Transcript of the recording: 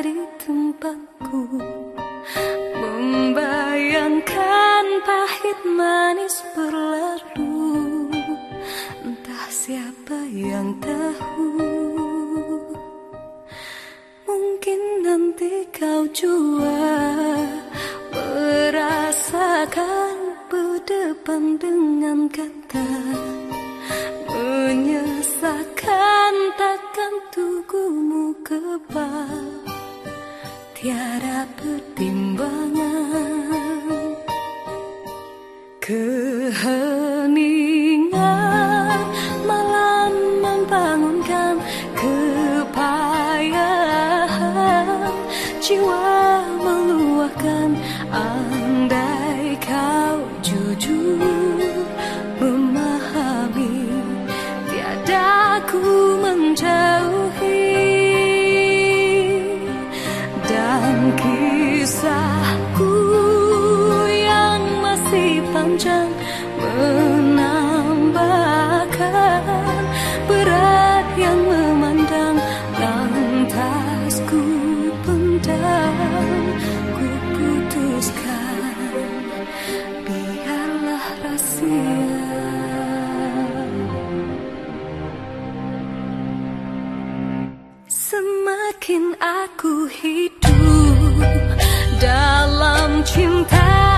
di tempatku. Membayangkan pahit manis berlalu. Entah siapa yang tahu. Mungkin nanti kau jua Merasakan berdepan dengan kata. Menyesakan takkan tugumu kebal Tiada pertimbangan. Keheningan malam membangunkan kepayahan. Jiwa meluahkan andai kau jujur memahami Tiada ku menjauhi Semakin aku hidup dalam cinta